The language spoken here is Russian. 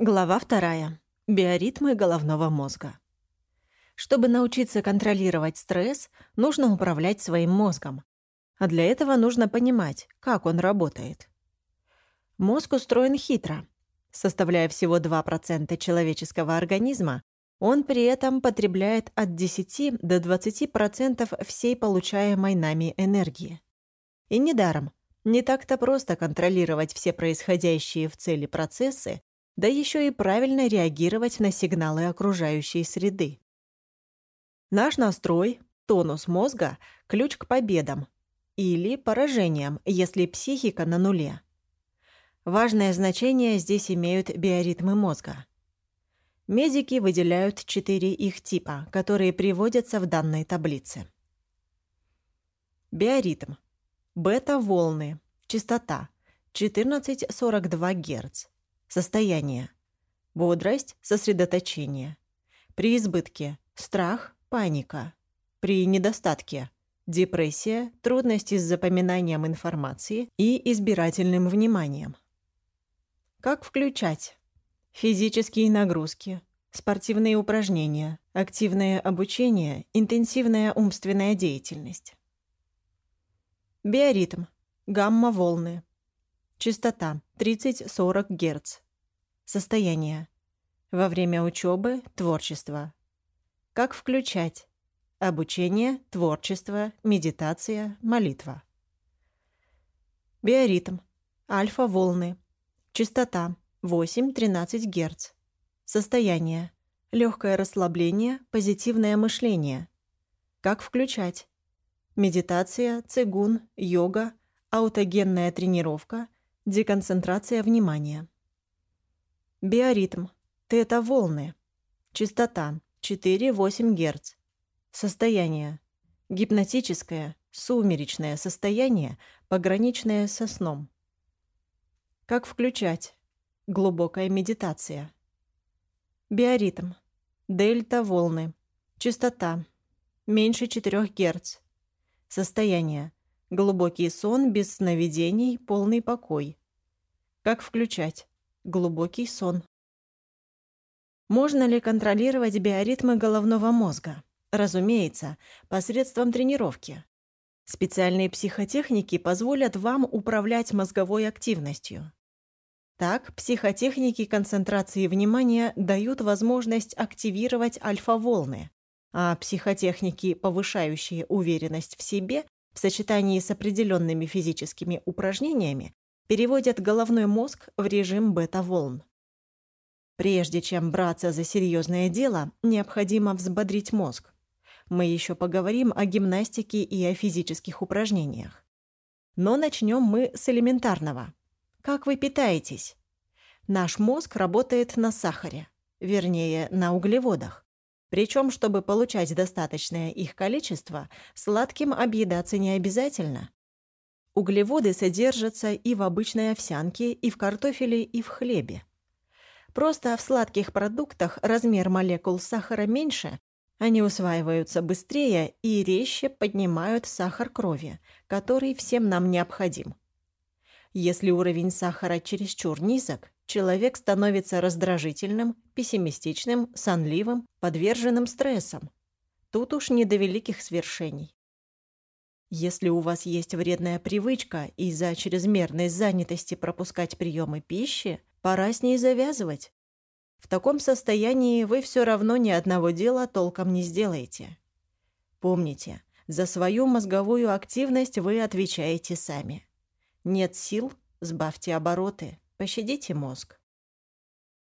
Глава вторая. Биоритмы головного мозга. Чтобы научиться контролировать стресс, нужно управлять своим мозгом. А для этого нужно понимать, как он работает. Мозг устроен хитро. Составляя всего 2% человеческого организма, он при этом потребляет от 10 до 20% всей получаемой нами энергии. И недаром. Не так-то просто контролировать все происходящие в цели процессы, да еще и правильно реагировать на сигналы окружающей среды. Наш настрой, тонус мозга – ключ к победам или поражениям, если психика на нуле. Важное значение здесь имеют биоритмы мозга. Медики выделяют четыре их типа, которые приводятся в данной таблице. Биоритм. Бета-волны. Частота. 1442 Гц. Состояние. Бодрость, сосредоточение. При избытке – страх, паника. При недостатке – депрессия, трудности с запоминанием информации и избирательным вниманием. Как включать? Физические нагрузки, спортивные упражнения, активное обучение, интенсивная умственная деятельность. Биоритм. Гамма-волны. Частота 30-40 Гц. Состояние. Во время учебы – творчество. Как включать? Обучение, творчество, медитация, молитва. Биоритм. Альфа-волны. Частота 8-13 Гц. Состояние. Легкое расслабление, позитивное мышление. Как включать? Медитация, цигун, йога, аутогенная тренировка – Деконцентрация внимания. Биоритм. Тета-волны. Частота 4-8 Гц. Состояние. Гипнотическое, сумеречное состояние, пограничное со сном. Как включать? Глубокая медитация. Биоритм. Дельта-волны. Частота. Меньше 4 Гц. Состояние. Глубокий сон без сновидений, полный покой. Как включать? Глубокий сон. Можно ли контролировать биоритмы головного мозга? Разумеется, посредством тренировки. Специальные психотехники позволят вам управлять мозговой активностью. Так, психотехники концентрации внимания дают возможность активировать альфа-волны, а психотехники, повышающие уверенность в себе, в сочетании с определенными физическими упражнениями переводят головной мозг в режим бета-волн. Прежде чем браться за серьезное дело, необходимо взбодрить мозг. Мы еще поговорим о гимнастике и о физических упражнениях. Но начнем мы с элементарного. Как вы питаетесь? Наш мозг работает на сахаре, вернее, на углеводах. Причем, чтобы получать достаточное их количество, сладким объедаться не обязательно. Углеводы содержатся и в обычной овсянке, и в картофеле, и в хлебе. Просто в сладких продуктах размер молекул сахара меньше, они усваиваются быстрее и резче поднимают сахар крови, который всем нам необходим. Если уровень сахара чересчур низок, человек становится раздражительным, пессимистичным, сонливым, подверженным стрессам. Тут уж не до великих свершений. Если у вас есть вредная привычка из-за чрезмерной занятости пропускать приемы пищи, пора с ней завязывать. В таком состоянии вы все равно ни одного дела толком не сделаете. Помните, за свою мозговую активность вы отвечаете сами. Нет сил – сбавьте обороты, пощадите мозг.